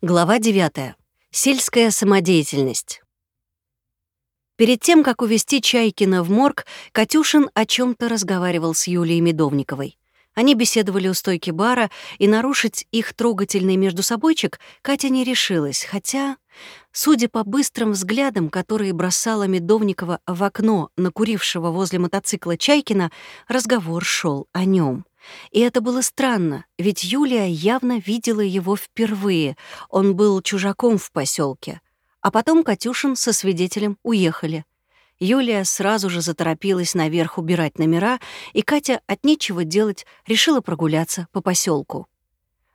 Глава 9. Сельская самодеятельность. Перед тем, как увезти Чайкина в морг, Катюшин о чем то разговаривал с Юлией Медовниковой. Они беседовали у стойки бара, и нарушить их трогательный между собойчик Катя не решилась, хотя, судя по быстрым взглядам, которые бросала Медовникова в окно накурившего возле мотоцикла Чайкина, разговор шел о нем. И это было странно, ведь Юлия явно видела его впервые. Он был чужаком в поселке. А потом Катюшин со свидетелем уехали. Юлия сразу же заторопилась наверх убирать номера, и Катя от нечего делать решила прогуляться по поселку.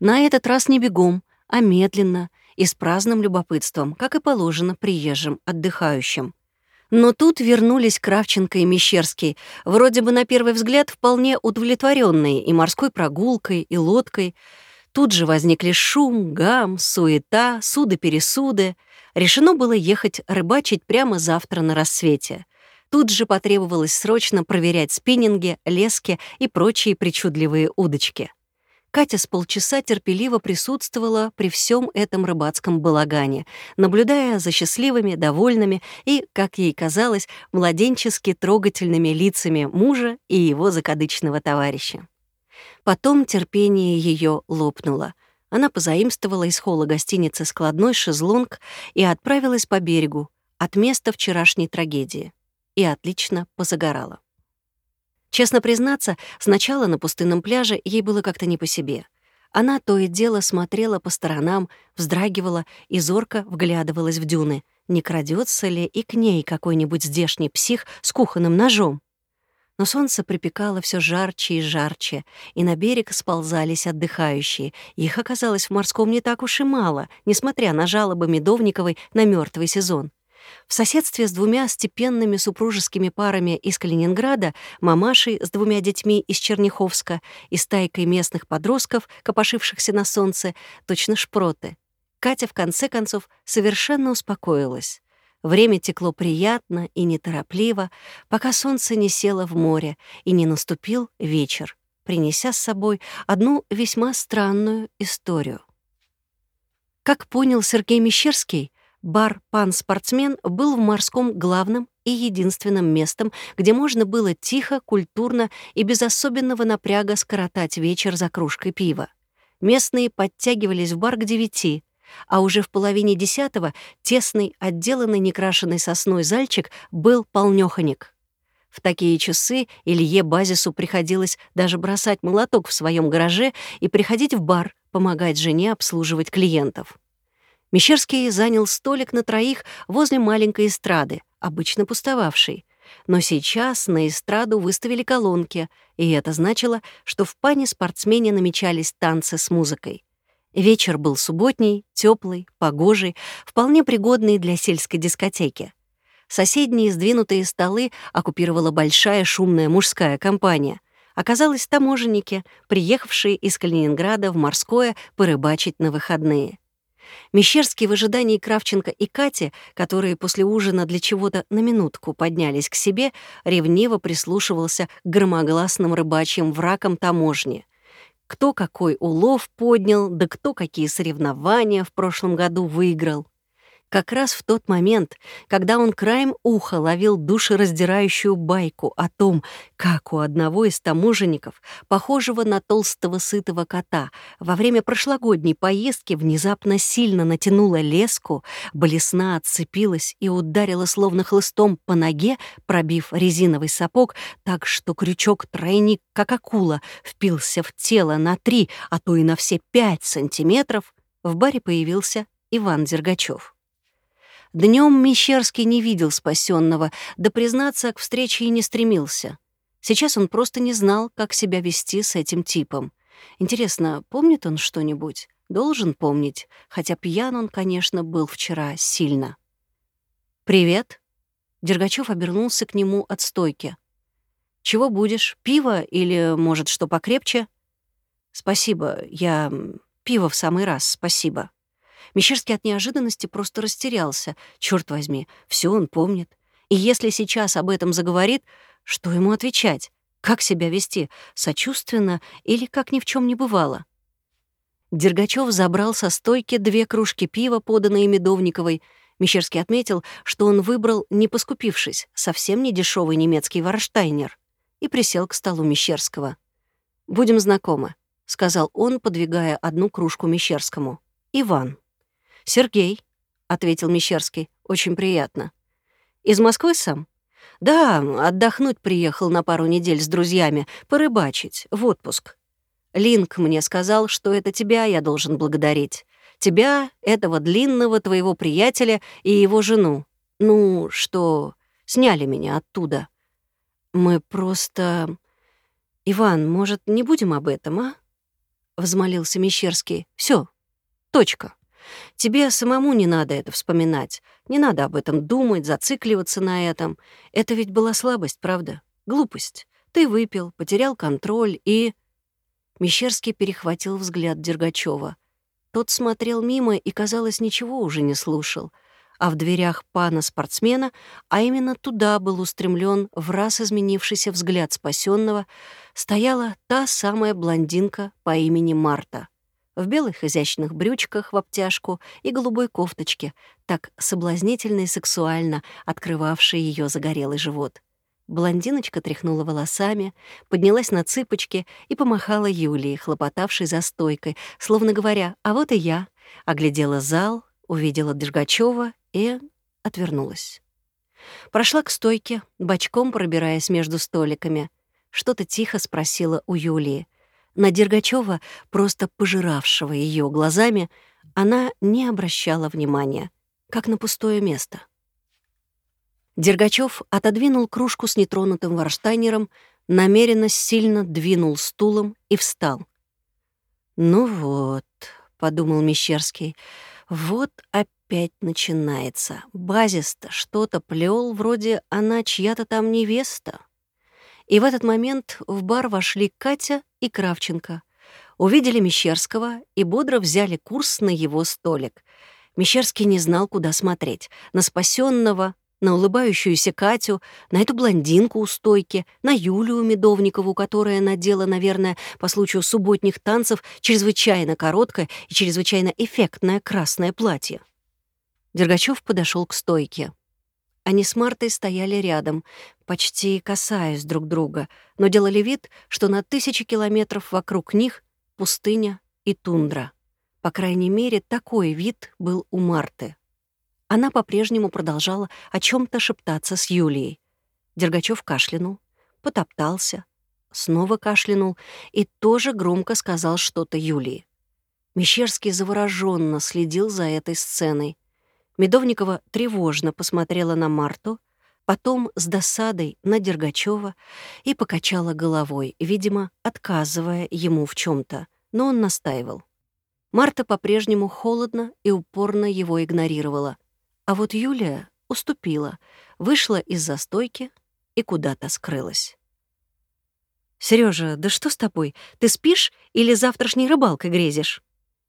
На этот раз не бегом, а медленно и с праздным любопытством, как и положено приезжим отдыхающим. Но тут вернулись Кравченко и Мещерский, вроде бы на первый взгляд вполне удовлетворенные и морской прогулкой, и лодкой. Тут же возникли шум, гам, суета, суды-пересуды. Решено было ехать рыбачить прямо завтра на рассвете. Тут же потребовалось срочно проверять спиннинги, лески и прочие причудливые удочки. Катя с полчаса терпеливо присутствовала при всем этом рыбацком балагане, наблюдая за счастливыми, довольными и, как ей казалось, младенчески трогательными лицами мужа и его закадычного товарища. Потом терпение ее лопнуло. Она позаимствовала из холла гостиницы складной шезлонг и отправилась по берегу от места вчерашней трагедии. И отлично позагорала. Честно признаться, сначала на пустынном пляже ей было как-то не по себе. Она то и дело смотрела по сторонам, вздрагивала и зорко вглядывалась в дюны. Не крадется ли и к ней какой-нибудь здешний псих с кухонным ножом? Но солнце припекало все жарче и жарче, и на берег сползались отдыхающие. Их оказалось в морском не так уж и мало, несмотря на жалобы Медовниковой на мертвый сезон. В соседстве с двумя степенными супружескими парами из Калининграда, мамашей с двумя детьми из Черняховска и стайкой местных подростков, копошившихся на солнце, точно шпроты. Катя, в конце концов, совершенно успокоилась. Время текло приятно и неторопливо, пока солнце не село в море и не наступил вечер, принеся с собой одну весьма странную историю. Как понял Сергей Мещерский, Бар «Пан-спортсмен» был в морском главным и единственным местом, где можно было тихо, культурно и без особенного напряга скоротать вечер за кружкой пива. Местные подтягивались в бар к девяти, а уже в половине десятого тесный, отделанный некрашенной сосной зальчик был полнёхонек. В такие часы Илье Базису приходилось даже бросать молоток в своем гараже и приходить в бар, помогать жене обслуживать клиентов. Мещерский занял столик на троих возле маленькой эстрады, обычно пустовавшей. Но сейчас на эстраду выставили колонки, и это значило, что в пане спортсмене намечались танцы с музыкой. Вечер был субботний, теплый, погожий, вполне пригодный для сельской дискотеки. Соседние сдвинутые столы оккупировала большая шумная мужская компания. Оказалось, таможенники, приехавшие из Калининграда в морское порыбачить на выходные. Мещерский в ожидании Кравченко и Кати, которые после ужина для чего-то на минутку поднялись к себе, ревниво прислушивался к громогласным рыбачьим вракам таможни. Кто какой улов поднял, да кто какие соревнования в прошлом году выиграл. Как раз в тот момент, когда он краем уха ловил душераздирающую байку о том, как у одного из таможенников, похожего на толстого сытого кота, во время прошлогодней поездки внезапно сильно натянула леску, блесна отцепилась и ударила словно хлыстом по ноге, пробив резиновый сапог так, что крючок-тройник, как акула, впился в тело на три, а то и на все пять сантиметров, в баре появился Иван Дергачев. Днем Мещерский не видел спасенного, да, признаться, к встрече и не стремился. Сейчас он просто не знал, как себя вести с этим типом. Интересно, помнит он что-нибудь? Должен помнить, хотя пьян он, конечно, был вчера сильно. «Привет». Дергачев обернулся к нему от стойки. «Чего будешь? Пиво или, может, что покрепче?» «Спасибо, я... Пиво в самый раз, спасибо». Мещерский от неожиданности просто растерялся. Черт возьми, все он помнит. И если сейчас об этом заговорит, что ему отвечать? Как себя вести? Сочувственно или как ни в чем не бывало? Дергачев забрал со стойки две кружки пива, поданные Медовниковой. Мещерский отметил, что он выбрал, не поскупившись, совсем не дешевый немецкий варштайнер, и присел к столу Мещерского. «Будем знакомы», — сказал он, подвигая одну кружку Мещерскому. «Иван». «Сергей», — ответил Мещерский. «Очень приятно». «Из Москвы сам?» «Да, отдохнуть приехал на пару недель с друзьями, порыбачить, в отпуск. Линк мне сказал, что это тебя я должен благодарить. Тебя, этого длинного твоего приятеля и его жену. Ну, что сняли меня оттуда. Мы просто... Иван, может, не будем об этом, а?» Взмолился Мещерский. Все, точка. Тебе самому не надо это вспоминать. Не надо об этом думать, зацикливаться на этом. Это ведь была слабость, правда? Глупость. Ты выпил, потерял контроль и... Мещерский перехватил взгляд Дергачева. Тот смотрел мимо и, казалось, ничего уже не слушал. А в дверях пана-спортсмена, а именно туда был устремлен в раз изменившийся взгляд спасенного, стояла та самая блондинка по имени Марта в белых изящных брючках в обтяжку и голубой кофточке, так соблазнительно и сексуально открывавшей ее загорелый живот. Блондиночка тряхнула волосами, поднялась на цыпочки и помахала Юлии, хлопотавшей за стойкой, словно говоря «А вот и я», оглядела зал, увидела Дергачева и отвернулась. Прошла к стойке, бочком пробираясь между столиками. Что-то тихо спросила у Юлии — на Дергачева, просто пожиравшего ее глазами, она не обращала внимания, как на пустое место. Дергачев отодвинул кружку с нетронутым варштайнером, намеренно сильно двинул стулом и встал. «Ну вот», — подумал Мещерский, — «вот опять начинается. Базис-то что-то плел, вроде она чья-то там невеста». И в этот момент в бар вошли Катя и Кравченко. Увидели Мещерского и бодро взяли курс на его столик. Мещерский не знал, куда смотреть. На спасенного, на улыбающуюся Катю, на эту блондинку у стойки, на Юлию Медовникову, которая надела, наверное, по случаю субботних танцев чрезвычайно короткое и чрезвычайно эффектное красное платье. Дергачев подошел к стойке. Они с Мартой стояли рядом, почти касаясь друг друга, но делали вид, что на тысячи километров вокруг них пустыня и тундра. По крайней мере, такой вид был у Марты. Она по-прежнему продолжала о чем то шептаться с Юлией. Дергачев кашлянул, потоптался, снова кашлянул и тоже громко сказал что-то Юлии. Мещерский завороженно следил за этой сценой. Медовникова тревожно посмотрела на Марту, потом с досадой на Дергачева и покачала головой, видимо, отказывая ему в чем то но он настаивал. Марта по-прежнему холодно и упорно его игнорировала. А вот Юлия уступила, вышла из застойки и куда-то скрылась. Сережа, да что с тобой? Ты спишь или завтрашней рыбалкой грезишь?»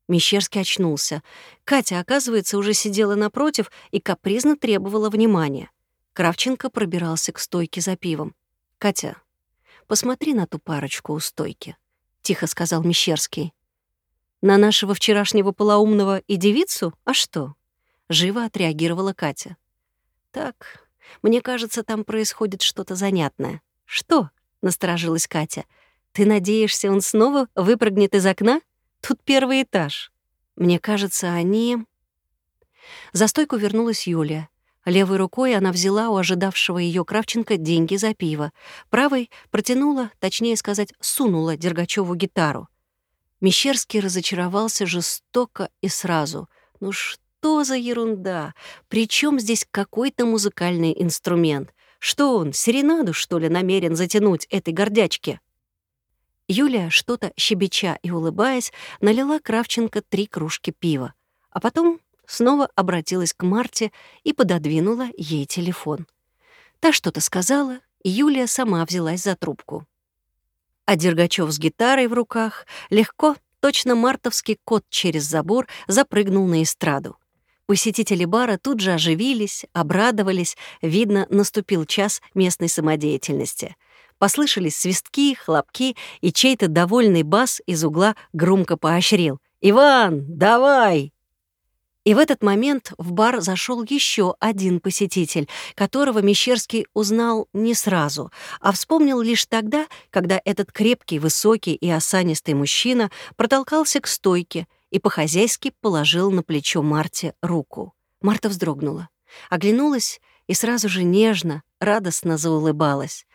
Мещерский очнулся. Катя, оказывается, уже сидела напротив и капризно требовала внимания. Кравченко пробирался к стойке за пивом. «Катя, посмотри на ту парочку у стойки», — тихо сказал Мещерский. «На нашего вчерашнего полоумного и девицу? А что?» — живо отреагировала Катя. «Так, мне кажется, там происходит что-то занятное». «Что?» — насторожилась Катя. «Ты надеешься, он снова выпрыгнет из окна?» Тут первый этаж. Мне кажется, они...» За стойку вернулась Юлия. Левой рукой она взяла у ожидавшего ее Кравченко деньги за пиво. Правой протянула, точнее сказать, сунула Дергачеву гитару. Мещерский разочаровался жестоко и сразу. «Ну что за ерунда? Причем здесь какой-то музыкальный инструмент? Что он, серенаду, что ли, намерен затянуть этой гордячке?» Юлия, что-то щебеча и улыбаясь, налила Кравченко три кружки пива, а потом снова обратилась к Марте и пододвинула ей телефон. Та что-то сказала, и Юлия сама взялась за трубку. А Дергачев с гитарой в руках легко, точно мартовский кот через забор, запрыгнул на эстраду. Посетители бара тут же оживились, обрадовались, видно, наступил час местной самодеятельности — Послышались свистки, хлопки, и чей-то довольный бас из угла громко поощрил. «Иван, давай!» И в этот момент в бар зашел еще один посетитель, которого Мещерский узнал не сразу, а вспомнил лишь тогда, когда этот крепкий, высокий и осанистый мужчина протолкался к стойке и по-хозяйски положил на плечо Марте руку. Марта вздрогнула, оглянулась и сразу же нежно, радостно заулыбалась.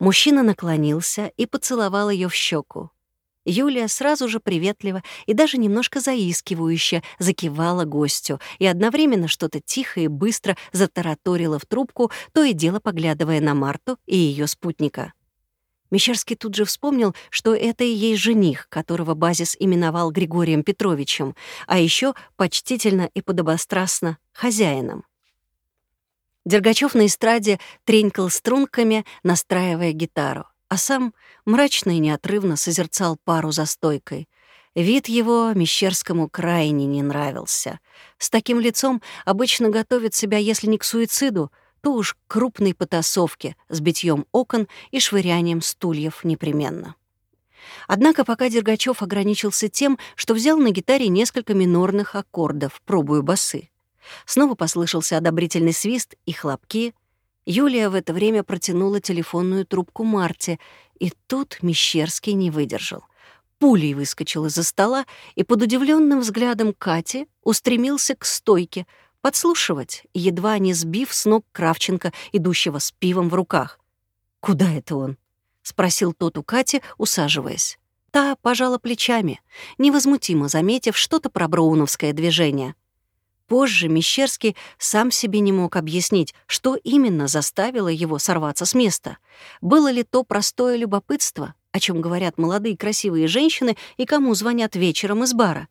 Мужчина наклонился и поцеловал ее в щеку. Юлия сразу же приветливо и даже немножко заискивающе закивала гостю и одновременно что-то тихо и быстро затараторила в трубку, то и дело поглядывая на Марту и ее спутника. Мещерский тут же вспомнил, что это и есть жених, которого Базис именовал Григорием Петровичем, а еще почтительно и подобострастно хозяином. Дергачев на эстраде тренькал струнками, настраивая гитару а сам мрачно и неотрывно созерцал пару за стойкой. Вид его Мещерскому крайне не нравился. С таким лицом обычно готовят себя, если не к суициду, то уж к крупной потасовке с битьем окон и швырянием стульев непременно. Однако пока Дергачев ограничился тем, что взял на гитаре несколько минорных аккордов, пробуя басы. Снова послышался одобрительный свист и хлопки, Юлия в это время протянула телефонную трубку Марте, и тут Мещерский не выдержал. Пулей выскочил из-за стола и под удивленным взглядом Кати устремился к стойке, подслушивать, едва не сбив с ног Кравченко, идущего с пивом в руках. «Куда это он?» — спросил тот у Кати, усаживаясь. Та пожала плечами, невозмутимо заметив что-то про броуновское движение. Позже Мещерский сам себе не мог объяснить, что именно заставило его сорваться с места. Было ли то простое любопытство, о чем говорят молодые красивые женщины и кому звонят вечером из бара?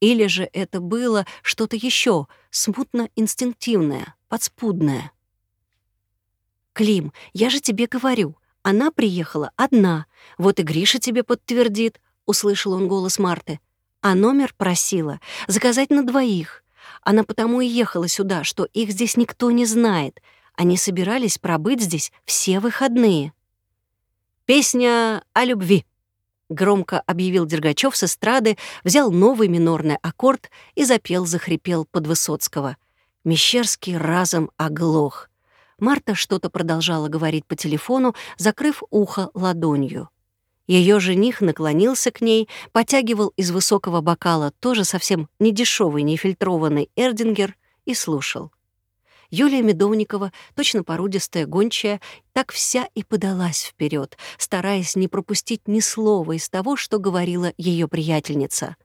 Или же это было что-то еще, смутно инстинктивное, подспудное? «Клим, я же тебе говорю, она приехала одна. Вот и Гриша тебе подтвердит», — услышал он голос Марты. «А номер просила заказать на двоих. Она потому и ехала сюда, что их здесь никто не знает. Они собирались пробыть здесь все выходные. «Песня о любви», — громко объявил Дергачев с эстрады, взял новый минорный аккорд и запел-захрипел под Высоцкого. Мещерский разом оглох. Марта что-то продолжала говорить по телефону, закрыв ухо ладонью. Ее жених наклонился к ней, потягивал из высокого бокала тоже совсем недешевый нефильтрованный эрдингер и слушал. Юлия Медовникова, точно породистая гончая, так вся и подалась вперед, стараясь не пропустить ни слова из того, что говорила ее приятельница.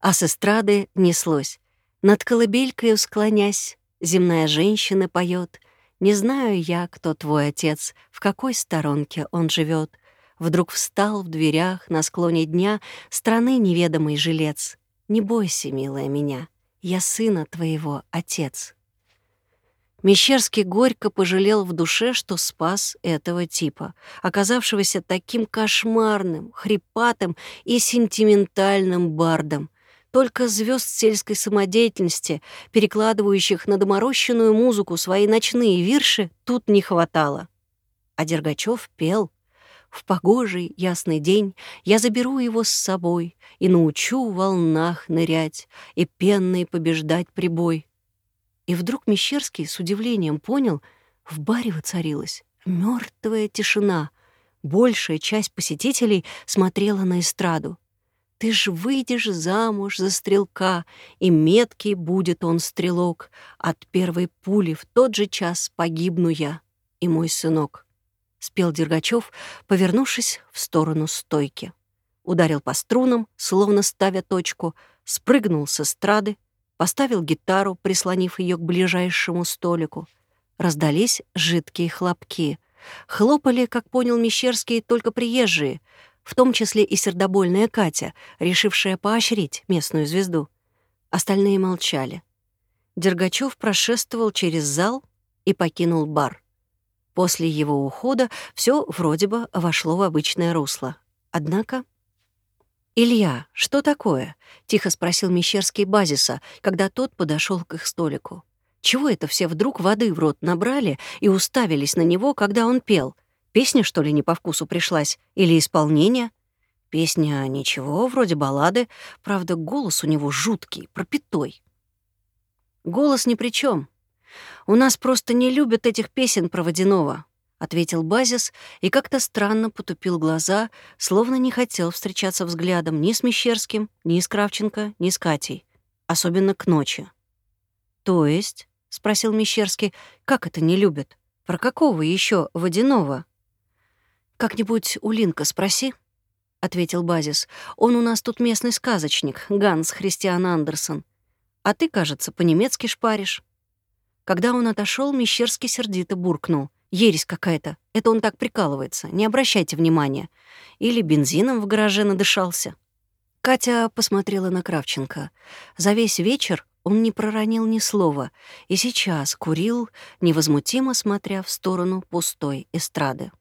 А с эстрады неслось. Над колыбелькой склонясь, земная женщина поет. Не знаю я, кто твой отец, в какой сторонке он живет вдруг встал в дверях на склоне дня страны неведомый жилец. Не бойся, милая меня, я сына твоего отец. Мещерский горько пожалел в душе, что спас этого типа, оказавшегося таким кошмарным, хрипатым и сентиментальным бардом. Только звезд сельской самодеятельности, перекладывающих на доморощенную музыку свои ночные вирши, тут не хватало. А Дергачев пел — в погожий ясный день я заберу его с собой и научу в волнах нырять и пенный побеждать прибой. И вдруг Мещерский с удивлением понял, в баре воцарилась мертвая тишина. Большая часть посетителей смотрела на эстраду. Ты ж выйдешь замуж за стрелка, и меткий будет он стрелок. От первой пули в тот же час погибну я и мой сынок. — спел Дергачев, повернувшись в сторону стойки. Ударил по струнам, словно ставя точку, спрыгнул с эстрады, поставил гитару, прислонив ее к ближайшему столику. Раздались жидкие хлопки. Хлопали, как понял Мещерский, только приезжие, в том числе и сердобольная Катя, решившая поощрить местную звезду. Остальные молчали. Дергачев прошествовал через зал и покинул бар. После его ухода все вроде бы вошло в обычное русло. Однако... «Илья, что такое?» — тихо спросил Мещерский базиса, когда тот подошел к их столику. «Чего это все вдруг воды в рот набрали и уставились на него, когда он пел? Песня, что ли, не по вкусу пришлась? Или исполнение?» Песня ничего, вроде баллады, правда, голос у него жуткий, пропитой. Голос ни при чем. У нас просто не любят этих песен про водяного, ответил Базис и как-то странно потупил глаза, словно не хотел встречаться взглядом ни с Мещерским, ни с Кравченко, ни с Катей, особенно к ночи. То есть, спросил Мещерский, как это не любят? Про какого еще водяного? Как-нибудь у Линка спроси, — ответил Базис. «Он у нас тут местный сказочник, Ганс Христиан Андерсон. А ты, кажется, по-немецки шпаришь». Когда он отошел, Мещерский сердито буркнул. «Ересь какая-то. Это он так прикалывается. Не обращайте внимания. Или бензином в гараже надышался». Катя посмотрела на Кравченко. За весь вечер он не проронил ни слова и сейчас курил, невозмутимо смотря в сторону пустой эстрады.